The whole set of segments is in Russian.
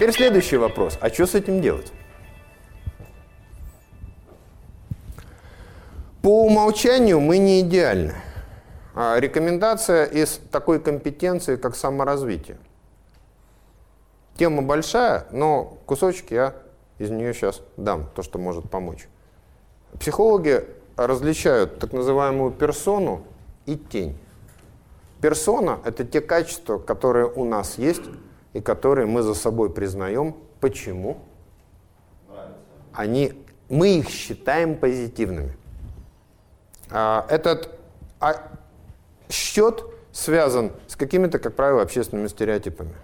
Теперь следующий вопрос. А что с этим делать? По умолчанию мы не идеальны. А рекомендация из такой компетенции, как саморазвитие. Тема большая, но кусочек я из нее сейчас дам, то, что может помочь. Психологи различают так называемую персону и тень. Персона – это те качества, которые у нас есть и которые мы за собой признаем. Почему? Они, мы их считаем позитивными. А, этот а, счет связан с какими-то, как правило, общественными стереотипами.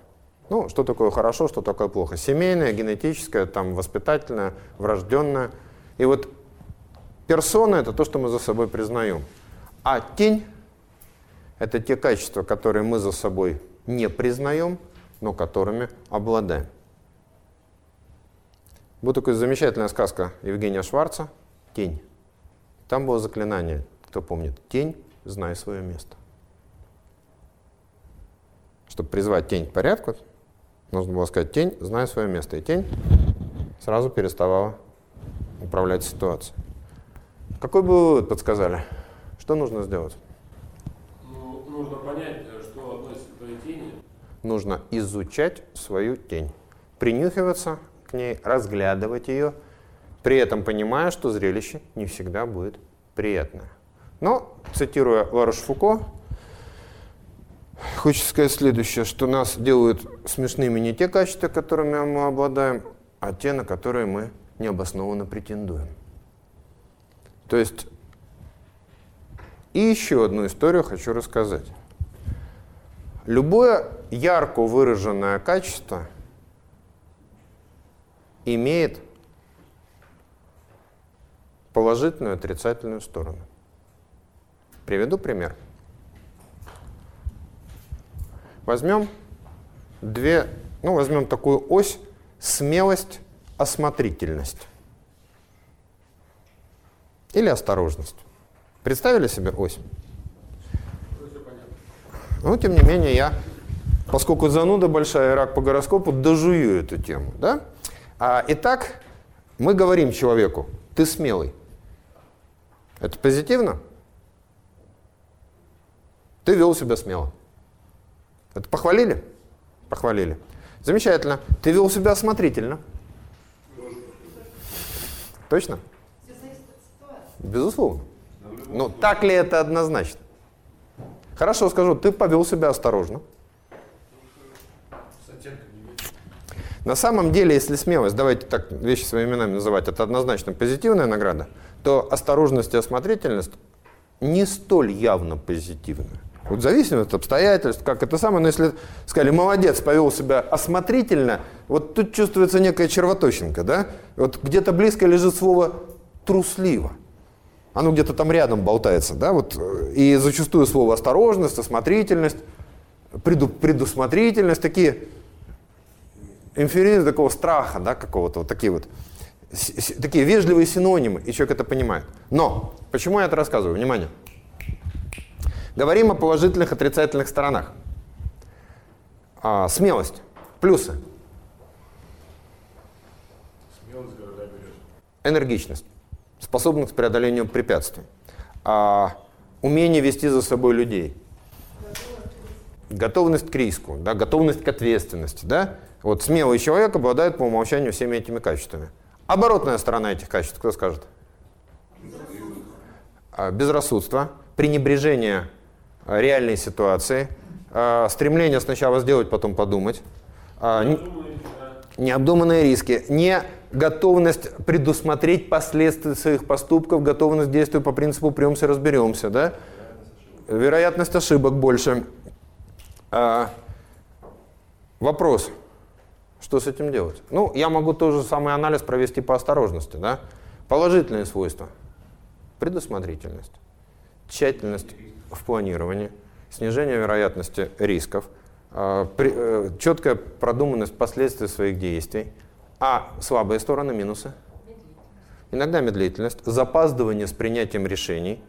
Ну, что такое хорошо, что такое плохо. Семейное, генетическое, там, воспитательное, врожденное. И вот персона – это то, что мы за собой признаем. А тень – это те качества, которые мы за собой не признаем, но которыми обладаем. Вот такая замечательная сказка Евгения Шварца «Тень». Там было заклинание, кто помнит, «Тень, знай свое место». Чтобы призвать тень к порядку, нужно было сказать «Тень, знай свое место». И тень сразу переставала управлять ситуацией. Какой бы вы подсказали? Что нужно сделать? Ну, нужно понять, э, что относится к твоей тени. Нужно изучать свою тень, принюхиваться к ней, разглядывать ее, при этом понимая, что зрелище не всегда будет приятное. Но, цитируя Ларош Фуко, хочется сказать следующее, что нас делают смешными не те качества, которыми мы обладаем, а те, на которые мы необоснованно претендуем. То есть, и еще одну историю хочу рассказать. Любое ярко выраженное качество имеет положительную и отрицательную сторону. Приведу пример. Возьмем две, ну, возьмем такую ось смелость, осмотрительность. Или осторожность. Представили себе ось? Но, тем не менее, я, поскольку зануда большая, рак по гороскопу, дожую эту тему. Да? А, итак, мы говорим человеку, ты смелый. Это позитивно? Ты вел себя смело. Это похвалили? Похвалили. Замечательно. Ты вел себя осмотрительно. Точно? Безусловно. Но так ли это однозначно? Хорошо скажу, ты повел себя осторожно. На самом деле, если смелость, давайте так вещи своими именами называть, это однозначно позитивная награда, то осторожность и осмотрительность не столь явно позитивная. Вот зависит от обстоятельств, как это самое, но если сказали, молодец, повел себя осмотрительно, вот тут чувствуется некая червоточинка, да? Вот где-то близко лежит слово трусливо. Оно где-то там рядом болтается, да, вот, и зачастую слово осторожность, осмотрительность, преду, предусмотрительность, такие инференции такого страха, да, какого-то, вот такие вот, такие вежливые синонимы, и человек это понимает. Но, почему я это рассказываю? Внимание. Говорим о положительных, отрицательных сторонах. А, смелость. Плюсы. Смелость города берешь. Энергичность. Способность к преодолению препятствий. А, умение вести за собой людей. Готовность к риску, да, готовность к ответственности. Да? Вот смелый человек обладает по умолчанию всеми этими качествами. Оборотная сторона этих качеств, кто скажет? А, безрассудство, пренебрежение а, реальной ситуации, а, стремление сначала сделать, потом подумать, необдуманные риски, не готовность предусмотреть последствия своих поступков, готовность действовать по принципу «премся, разберемся». Да? Вероятность ошибок больше. Вопрос. Что с этим делать? Ну, я могу тот же самый анализ провести по осторожности. Да? Положительные свойства. Предусмотрительность, тщательность в планировании, снижение вероятности рисков, а, э, четкая продуманность последствий своих действий. А слабые стороны, минусы? Иногда медлительность, запаздывание с принятием решений,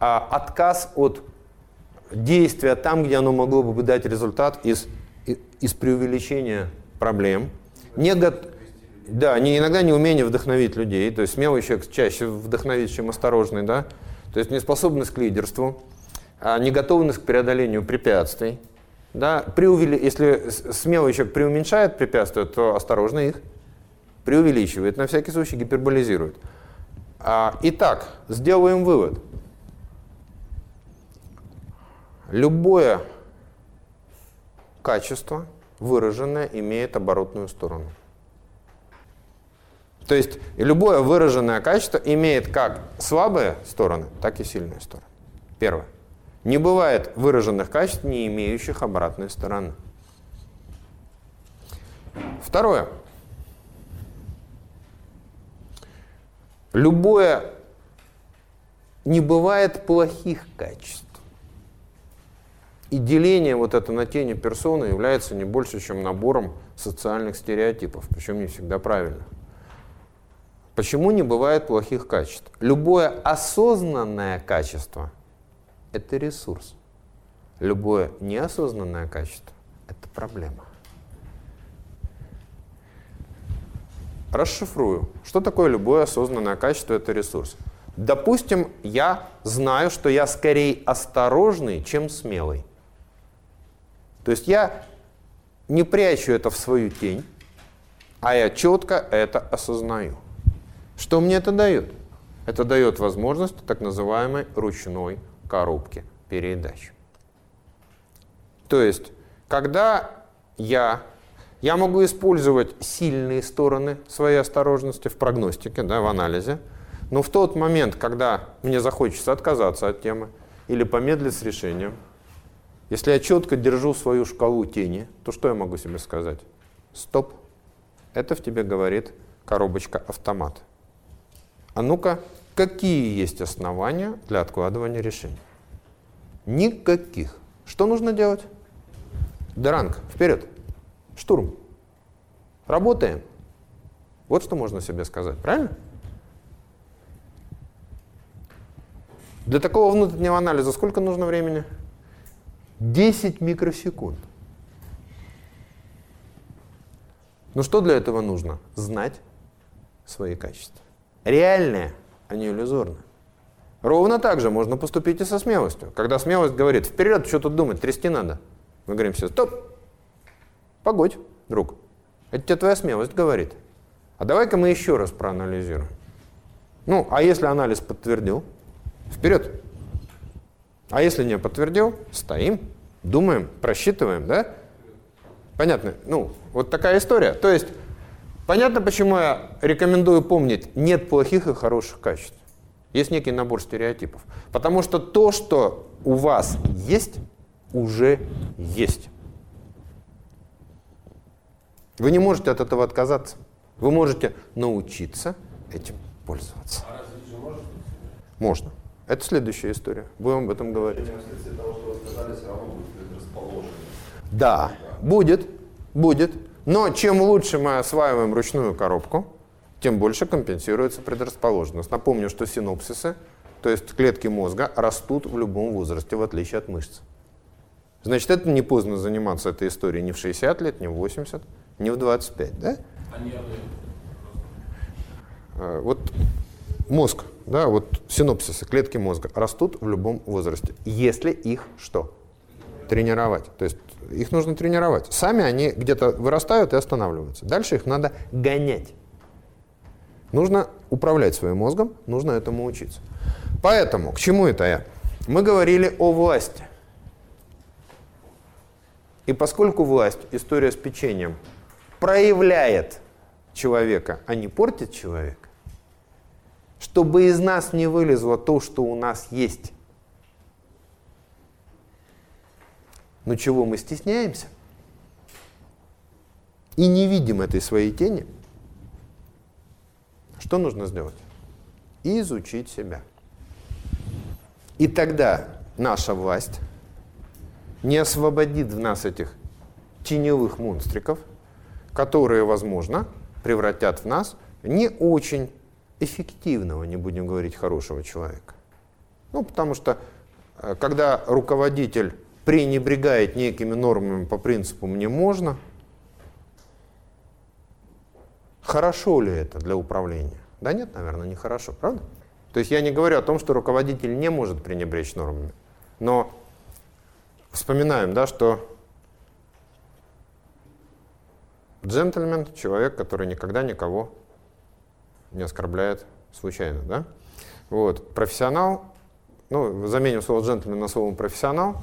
а отказ от действия там, где оно могло бы дать результат из, из преувеличения проблем Не го... Да, не, иногда неумение вдохновить людей. То есть смелый человек чаще вдохновит, чем осторожный, да. То есть неспособность к лидерству, а неготовность к преодолению препятствий. Да, преувели... Если смелый человек преуменьшает препятствия, то осторожно их преувеличивает, на всякий случай гиперболизирует. А, итак, сделаем вывод. Любое качество выраженное имеет оборотную сторону. То есть любое выраженное качество имеет как слабые стороны, так и сильные стороны. Первое. Не бывает выраженных качеств, не имеющих обратной стороны. Второе. Любое не бывает плохих качеств. И деление вот это на тени персоны является не больше, чем набором социальных стереотипов, причем не всегда правильно. Почему не бывает плохих качеств? Любое осознанное качество – это ресурс. Любое неосознанное качество – это проблема. Расшифрую. Что такое любое осознанное качество – это ресурс. Допустим, я знаю, что я скорее осторожный, чем смелый. То есть я не прячу это в свою тень, а я четко это осознаю. Что мне это дает? Это дает возможность так называемой ручной коробки передач. То есть, когда я, я могу использовать сильные стороны своей осторожности в прогностике, да, в анализе, но в тот момент, когда мне захочется отказаться от темы или помедлить с решением, если я четко держу свою шкалу тени, то что я могу себе сказать? Стоп. Это в тебе говорит коробочка автомат. А ну-ка, какие есть основания для откладывания решений? Никаких. Что нужно делать? Дранг, вперед. Штурм. Работаем. Вот что можно себе сказать, правильно? Для такого внутреннего анализа сколько нужно времени? 10 микросекунд. Но что для этого нужно? Знать свои качества. Реальное, а не иллюзорное. Ровно так же можно поступить и со смелостью. Когда смелость говорит, вперед, что тут думать, трясти надо. Мы говорим все, стоп, погодь, друг. Это тебе твоя смелость говорит. А давай-ка мы еще раз проанализируем. Ну, а если анализ подтвердил? Вперед. А если не подтвердил, стоим, думаем, просчитываем, да? Понятно? Ну, вот такая история. То есть, понятно, почему я рекомендую помнить, нет плохих и хороших качеств. Есть некий набор стереотипов. Потому что то, что у вас есть, уже есть. Вы не можете от этого отказаться. Вы можете научиться этим пользоваться. А может? Можно. Это следующая история. Будем об этом говорить. Того, сказали, будет. Да, будет, будет. Но чем лучше мы осваиваем ручную коробку, тем больше компенсируется предрасположенность. Напомню, что синопсисы, то есть клетки мозга, растут в любом возрасте, в отличие от мышц. Значит, это не поздно заниматься этой историей ни в 60 лет, ни в 80, ни в 25, да? А Вот мозг, да, вот синопсисы, клетки мозга растут в любом возрасте, если их что? Тренировать. То есть их нужно тренировать. Сами они где-то вырастают и останавливаются. Дальше их надо гонять. Нужно управлять своим мозгом, нужно этому учиться. Поэтому, к чему это я? Мы говорили о власти. И поскольку власть, история с печеньем, проявляет человека, а не портит человека, чтобы из нас не вылезло то, что у нас есть. Но чего мы стесняемся? И не видим этой своей тени. Что нужно сделать? Изучить себя. И тогда наша власть не освободит в нас этих теневых монстриков, которые, возможно, превратят в нас не очень эффективного, не будем говорить хорошего человека. Ну, потому что э, когда руководитель пренебрегает некими нормами по принципу «мне можно», Хорошо ли это для управления? Да нет, наверное, не хорошо, правда? То есть я не говорю о том, что руководитель не может пренебречь нормами. Но вспоминаем, да, что джентльмен – человек, который никогда никого не оскорбляет случайно, да? Вот. Профессионал, ну, заменим слово джентльмен на слово профессионал,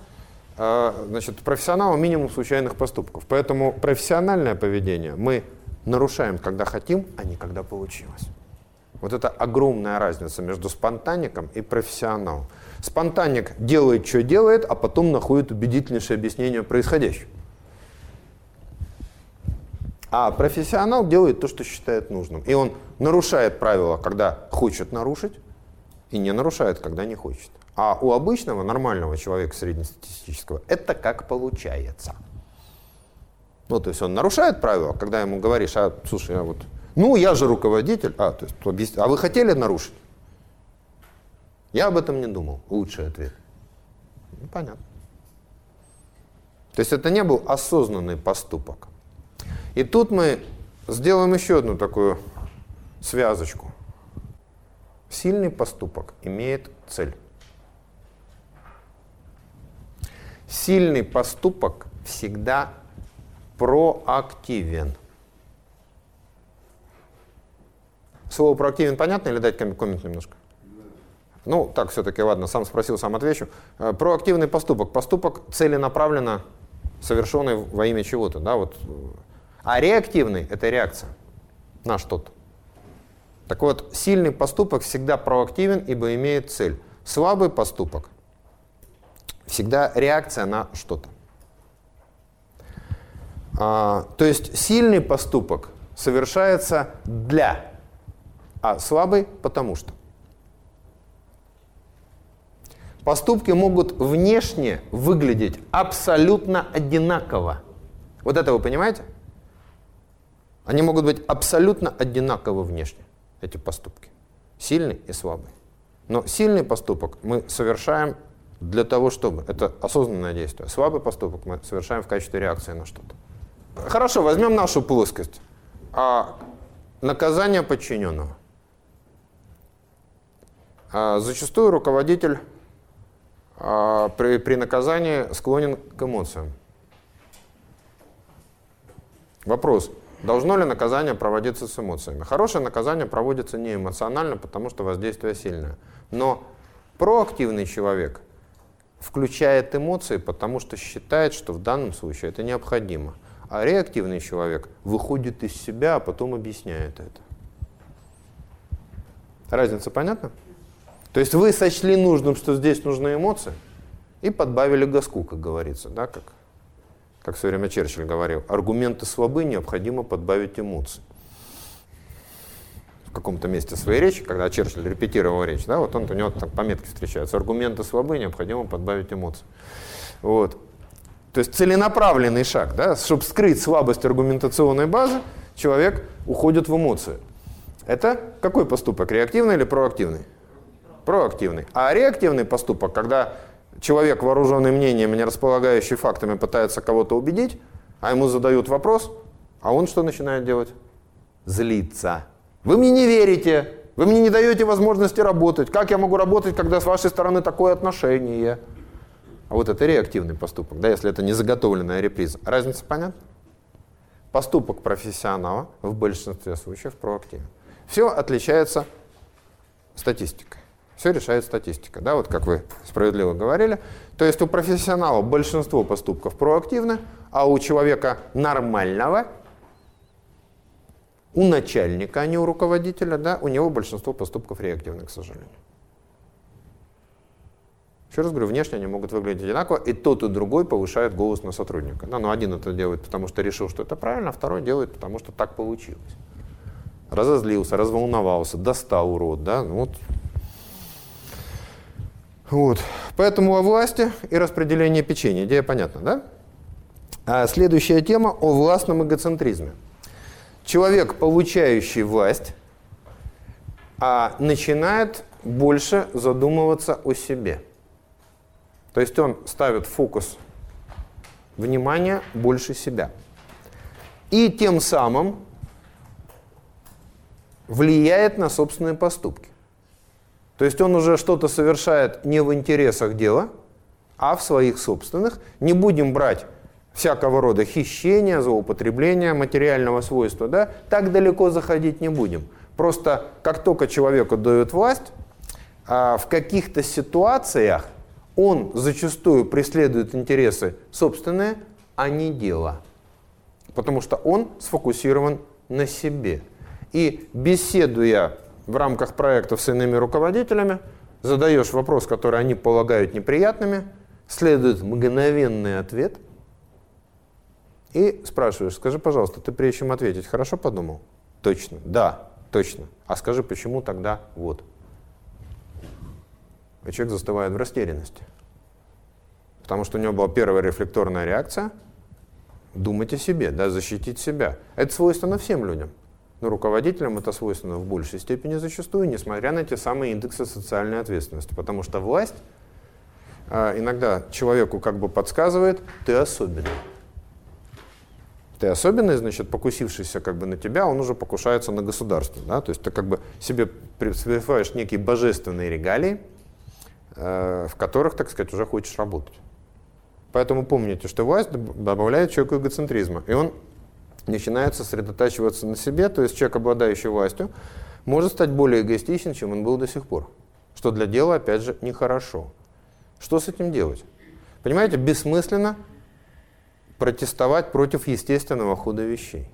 а, значит, профессионал – минимум случайных поступков. Поэтому профессиональное поведение мы нарушаем, когда хотим, а не когда получилось. Вот это огромная разница между спонтанником и профессионалом. Спонтанник делает, что делает, а потом находит убедительнейшее объяснение происходящего. А профессионал делает то, что считает нужным. И он нарушает правила, когда хочет нарушить, и не нарушает, когда не хочет. А у обычного, нормального человека среднестатистического это как получается. Ну, то есть он нарушает правила, когда ему говоришь, а, слушай, а вот ну, я же руководитель. А, то есть, объяс... а вы хотели нарушить? Я об этом не думал. Лучший ответ. Ну, понятно. То есть это не был осознанный поступок. И тут мы сделаем еще одну такую связочку. Сильный поступок имеет цель. Сильный поступок всегда проактивен. Слово проактивен понятно или дать коммент немножко? Ну, так все-таки, ладно, сам спросил, сам отвечу. Э, проактивный поступок. Поступок целенаправленно совершенный во имя чего-то. Да, вот. А реактивный – это реакция на что-то. Так вот, сильный поступок всегда проактивен, ибо имеет цель. Слабый поступок – всегда реакция на что-то. А, то есть сильный поступок совершается для а слабый – потому что. Поступки могут внешне выглядеть абсолютно одинаково. Вот это вы понимаете? Они могут быть абсолютно одинаково внешне, эти поступки. Сильный и слабый. Но сильный поступок мы совершаем для того, чтобы... Это осознанное действие. Слабый поступок мы совершаем в качестве реакции на что-то. Хорошо, возьмем нашу плоскость. А наказание подчиненного. А, зачастую руководитель а, при, при наказании склонен к эмоциям. Вопрос. Должно ли наказание проводиться с эмоциями? Хорошее наказание проводится не эмоционально, потому что воздействие сильное. Но проактивный человек включает эмоции, потому что считает, что в данном случае это необходимо. А реактивный человек выходит из себя, а потом объясняет это. Разница понятна? То есть вы сочли нужным, что здесь нужны эмоции, и подбавили газку, как говорится, да, как, как в свое время Черчилль говорил. Аргументы слабы, необходимо подбавить эмоции. В каком-то месте своей речи, когда Черчилль репетировал речь, да, вот он, у него там пометки встречаются. Аргументы слабы, необходимо подбавить эмоции. Вот. То есть целенаправленный шаг, да, чтобы скрыть слабость аргументационной базы, человек уходит в эмоции. Это какой поступок, реактивный или проактивный? Проактивный. А реактивный поступок, когда человек, вооруженный мнением, не располагающий фактами, пытается кого-то убедить, а ему задают вопрос, а он что начинает делать? Злиться. Вы мне не верите, вы мне не даете возможности работать. Как я могу работать, когда с вашей стороны такое отношение? А вот это реактивный поступок, да, если это не заготовленная реприза. Разница понятна? Поступок профессионала в большинстве случаев проактивен. Все отличается статистикой. Все решает статистика, да, вот как вы справедливо говорили. То есть у профессионала большинство поступков проактивны, а у человека нормального, у начальника, а не у руководителя, да, у него большинство поступков реактивны, к сожалению. Еще раз говорю, внешне они могут выглядеть одинаково, и тот, и другой повышает голос на сотрудника. Да, но один это делает, потому что решил, что это правильно, а второй делает, потому что так получилось. Разозлился, разволновался, достал урод, да, ну вот вот. Поэтому о власти и распределении печенья. Идея понятна, да? А следующая тема о властном эгоцентризме. Человек, получающий власть, а начинает больше задумываться о себе. То есть он ставит фокус внимания больше себя. И тем самым влияет на собственные поступки. То есть он уже что-то совершает не в интересах дела, а в своих собственных. Не будем брать всякого рода хищения, злоупотребления материального свойства, да, так далеко заходить не будем. Просто как только человеку дают власть, а, в каких-то ситуациях он зачастую преследует интересы собственные, а не дело. Потому что он сфокусирован на себе. И беседуя в рамках проектов с иными руководителями, задаешь вопрос, который они полагают неприятными, следует мгновенный ответ – и спрашиваешь, скажи, пожалуйста, ты прежде чем ответить, хорошо подумал? Точно, да, точно. А скажи, почему тогда вот? И человек застывает в растерянности. Потому что у него была первая рефлекторная реакция – думать о себе, да, защитить себя. Это свойственно всем людям. Но руководителям это свойственно в большей степени зачастую, несмотря на те самые индексы социальной ответственности. Потому что власть э, иногда человеку как бы подсказывает, ты особенный. Ты особенный, значит, покусившийся как бы на тебя, он уже покушается на государство. Да? То есть ты как бы себе присваиваешь некие божественные регалии, э, в которых, так сказать, уже хочешь работать. Поэтому помните, что власть добавляет человеку эгоцентризма. И он начинает сосредотачиваться на себе, то есть человек, обладающий властью, может стать более эгоистичен, чем он был до сих пор. Что для дела, опять же, нехорошо. Что с этим делать? Понимаете, бессмысленно протестовать против естественного хода вещей.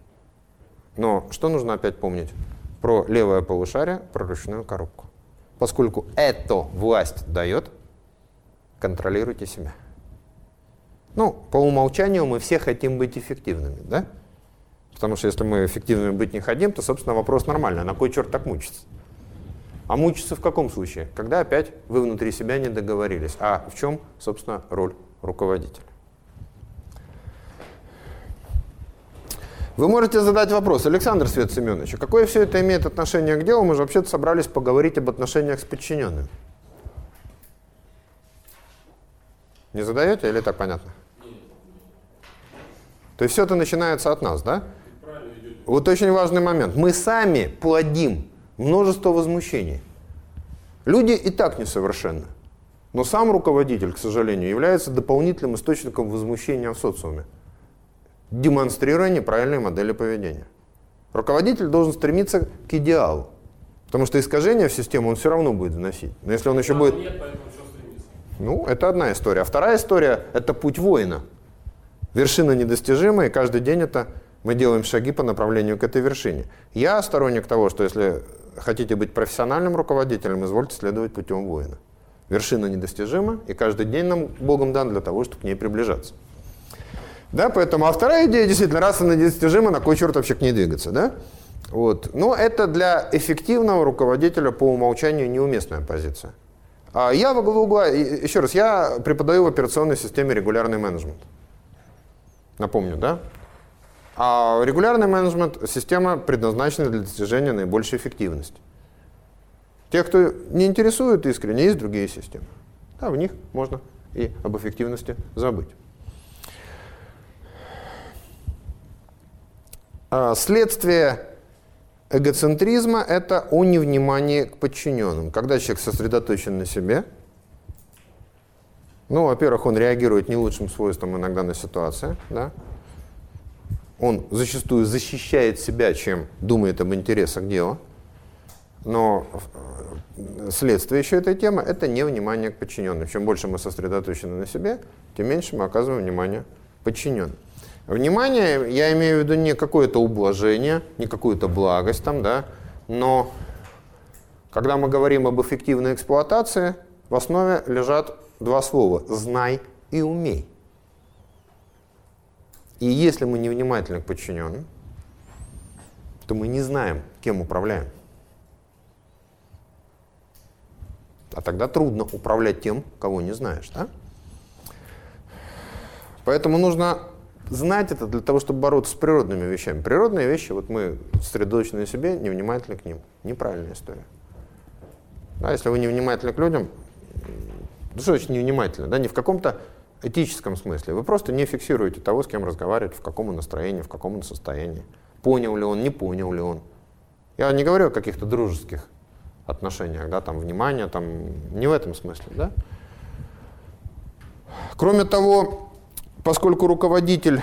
Но что нужно опять помнить? Про левое полушарие, про ручную коробку. Поскольку это власть дает, контролируйте себя. Ну, по умолчанию мы все хотим быть эффективными, да? Потому что если мы эффективными быть не хотим, то, собственно, вопрос нормальный. А на кой черт так мучиться? А мучиться в каком случае? Когда опять вы внутри себя не договорились. А в чем, собственно, роль руководителя? Вы можете задать вопрос, Александр Свет Семенович, а какое все это имеет отношение к делу? Мы же вообще-то собрались поговорить об отношениях с подчиненным. Не задаете или так понятно? То есть все это начинается от нас, да? Вот очень важный момент. Мы сами плодим множество возмущений. Люди и так несовершенны. Но сам руководитель, к сожалению, является дополнительным источником возмущения в социуме демонстрируя неправильные модели поведения. Руководитель должен стремиться к идеалу, потому что искажения в систему он все равно будет вносить. Но если он еще будет... Нет? Ну, это одна история. А вторая история – это путь воина. Вершина недостижима, и каждый день это мы делаем шаги по направлению к этой вершине. Я сторонник того, что если хотите быть профессиональным руководителем, извольте следовать путем воина. Вершина недостижима, и каждый день нам Богом дан для того, чтобы к ней приближаться. Да, поэтому, а вторая идея действительно, раз она недостижима, на кой черт вообще к ней двигаться, да? Вот. Но это для эффективного руководителя по умолчанию неуместная позиция. А я во главу угла, еще раз, я преподаю в операционной системе регулярный менеджмент. Напомню, да? А регулярный менеджмент – система, предназначена для достижения наибольшей эффективности. Те, кто не интересует искренне, есть другие системы. Да, в них можно и об эффективности забыть. А, следствие эгоцентризма – это о невнимании к подчиненным. Когда человек сосредоточен на себе, ну, во-первых, он реагирует не лучшим свойством иногда на ситуацию, да? Он зачастую защищает себя, чем думает об интересах дела. Но э, следствие еще этой темы – это невнимание к подчиненным. Чем больше мы сосредоточены на себе, тем меньше мы оказываем внимание подчиненным. Внимание, я имею в виду не какое-то ублажение, не какую-то благость там, да, но когда мы говорим об эффективной эксплуатации, в основе лежат два слова «знай» и «умей». И если мы невнимательны к подчиненным, то мы не знаем, кем управляем. А тогда трудно управлять тем, кого не знаешь. Да? Поэтому нужно знать это для того, чтобы бороться с природными вещами. Природные вещи, вот мы сосредоточены на себе, невнимательны к ним. Неправильная история. Да, если вы невнимательны к людям, ну что значит невнимательно? Да, не в каком-то этическом смысле. Вы просто не фиксируете того, с кем разговаривать, в каком он настроении, в каком он состоянии. Понял ли он, не понял ли он. Я не говорю о каких-то дружеских отношениях, да, там, внимание, там, не в этом смысле, да. Кроме того, поскольку руководитель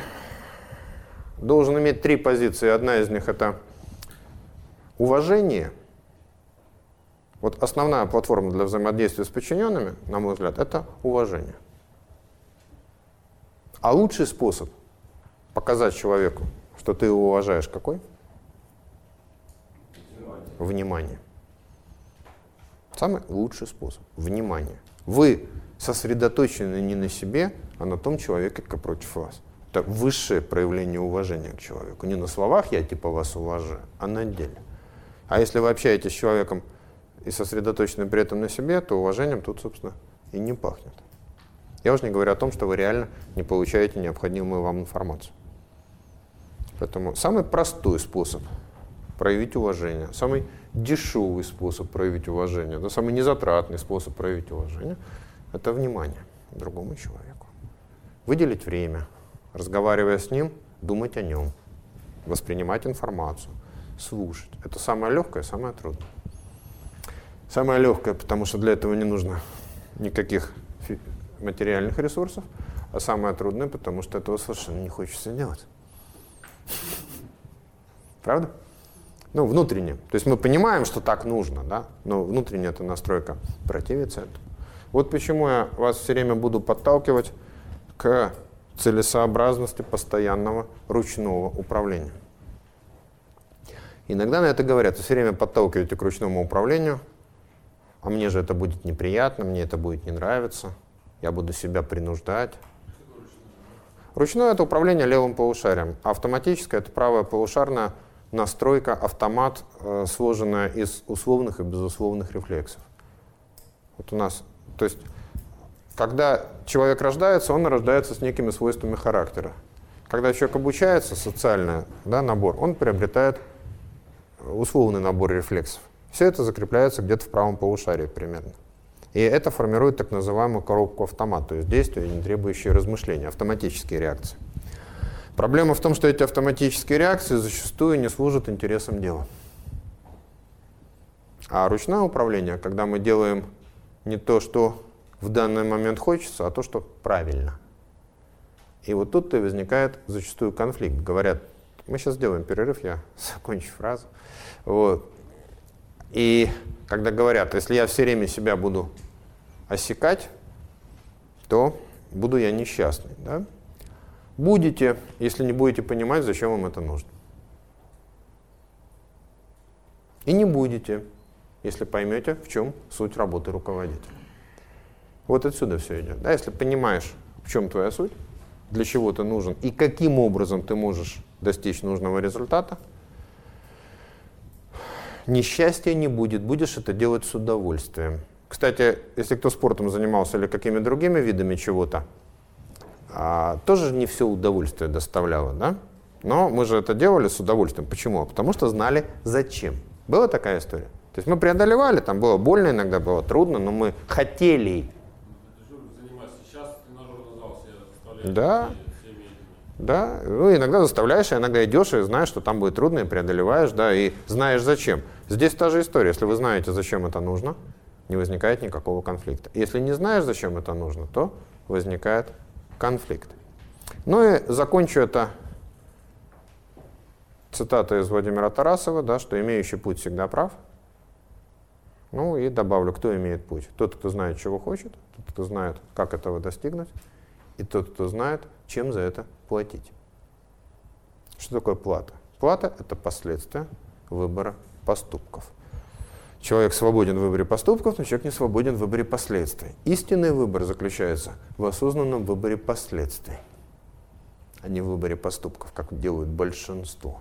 должен иметь три позиции, одна из них это уважение, вот основная платформа для взаимодействия с подчиненными, на мой взгляд, это уважение. А лучший способ показать человеку, что ты его уважаешь, какой? Внимание. Самый лучший способ. Внимание. Вы сосредоточены не на себе, а на том человеке, который против вас. Это высшее проявление уважения к человеку. Не на словах «я типа вас уважаю», а на деле. А если вы общаетесь с человеком и сосредоточены при этом на себе, то уважением тут, собственно, и не пахнет. Я уже не говорю о том, что вы реально не получаете необходимую вам информацию. Поэтому самый простой способ проявить уважение, самый дешевый способ проявить уважение, да, самый незатратный способ проявить уважение – это внимание другому человеку. Выделить время, разговаривая с ним, думать о нем, воспринимать информацию, слушать. Это самое легкое, самое трудное. Самое легкое, потому что для этого не нужно никаких материальных ресурсов, а самое трудное, потому что этого совершенно не хочется делать. Правда? Ну, внутренне. То есть мы понимаем, что так нужно, да, но внутренняя эта настройка противится этому. Вот почему я вас все время буду подталкивать к целесообразности постоянного ручного управления. Иногда на это говорят, вы все время подталкиваете к ручному управлению, а мне же это будет неприятно, мне это будет не нравиться, я буду себя принуждать. Ручное – это управление левым полушарием, автоматическое – это правое полушарное настройка, автомат, э, сложенная из условных и безусловных рефлексов. Вот у нас, то есть, когда человек рождается, он рождается с некими свойствами характера. Когда человек обучается, социальный да, набор, он приобретает условный набор рефлексов. Все это закрепляется где-то в правом полушарии примерно. И это формирует так называемую коробку автомат, то есть действия, не требующие размышления, автоматические реакции. Проблема в том, что эти автоматические реакции зачастую не служат интересам дела. А ручное управление, когда мы делаем не то, что в данный момент хочется, а то, что правильно. И вот тут-то возникает зачастую конфликт. Говорят, мы сейчас сделаем перерыв, я закончу фразу. Вот. И когда говорят, если я все время себя буду осекать, то буду я несчастный. Да? Будете, если не будете понимать, зачем вам это нужно. И не будете, если поймете, в чем суть работы руководителя. Вот отсюда все идет. Да? Если понимаешь, в чем твоя суть, для чего ты нужен и каким образом ты можешь достичь нужного результата – несчастья не будет, будешь это делать с удовольствием. Кстати, если кто спортом занимался или какими другими видами чего-то, а, тоже не все удовольствие доставляло, да? Но мы же это делали с удовольствием. Почему? Потому что знали зачем. Была такая история? То есть мы преодолевали, там было больно, иногда было трудно, но мы хотели. Да. Да, ну, иногда заставляешь, а иногда идешь и знаешь, что там будет трудно, и преодолеваешь, да, и знаешь зачем. Здесь та же история. Если вы знаете, зачем это нужно, не возникает никакого конфликта. Если не знаешь, зачем это нужно, то возникает конфликт. Ну и закончу это цитата из Владимира Тарасова, да, что имеющий путь всегда прав. Ну и добавлю, кто имеет путь? Тот, кто знает, чего хочет, тот, кто знает, как этого достигнуть, и тот, кто знает, чем за это платить. Что такое плата? Плата – это последствия выбора поступков. Человек свободен в выборе поступков, но человек не свободен в выборе последствий. Истинный выбор заключается в осознанном выборе последствий, а не в выборе поступков, как делают большинство.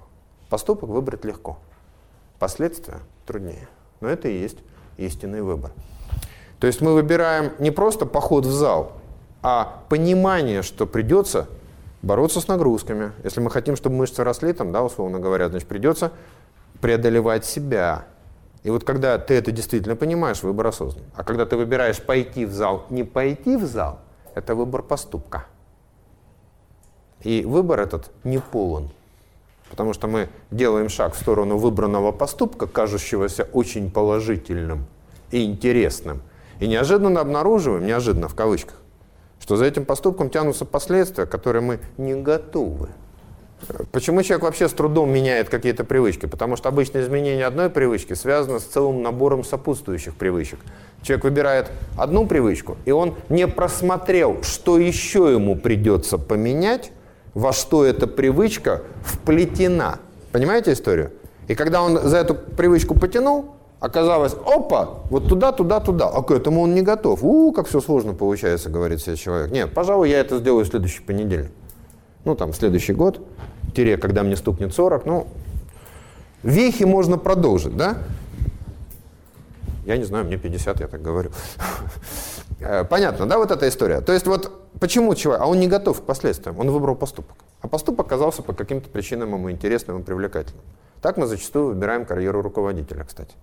Поступок выбрать легко, последствия труднее. Но это и есть истинный выбор. То есть мы выбираем не просто поход в зал, а понимание, что придется бороться с нагрузками. Если мы хотим, чтобы мышцы росли, там, да, условно говоря, значит, придется преодолевать себя. И вот когда ты это действительно понимаешь, выбор осознан. А когда ты выбираешь пойти в зал, не пойти в зал, это выбор поступка. И выбор этот не полон. Потому что мы делаем шаг в сторону выбранного поступка, кажущегося очень положительным и интересным. И неожиданно обнаруживаем, неожиданно в кавычках, что за этим поступком тянутся последствия, которые мы не готовы. Почему человек вообще с трудом меняет какие-то привычки? Потому что обычно изменение одной привычки связано с целым набором сопутствующих привычек. Человек выбирает одну привычку, и он не просмотрел, что еще ему придется поменять, во что эта привычка вплетена. Понимаете историю? И когда он за эту привычку потянул, оказалось, опа, вот туда, туда, туда. А к этому он не готов. У, как все сложно получается, говорит себе человек. Нет, пожалуй, я это сделаю в следующий понедельник. Ну, там, следующий год, тире, когда мне стукнет 40, ну, вехи можно продолжить, да? Я не знаю, мне 50, я так говорю. Э, понятно, да, вот эта история? То есть вот почему человек, а он не готов к последствиям, он выбрал поступок. А поступок оказался по каким-то причинам ему интересным и привлекательным. Так мы зачастую выбираем карьеру руководителя, кстати.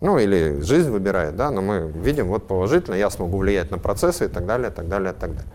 Ну, или жизнь выбирает, да, но мы видим вот положительно, я смогу влиять на процессы и так далее, так далее, так далее.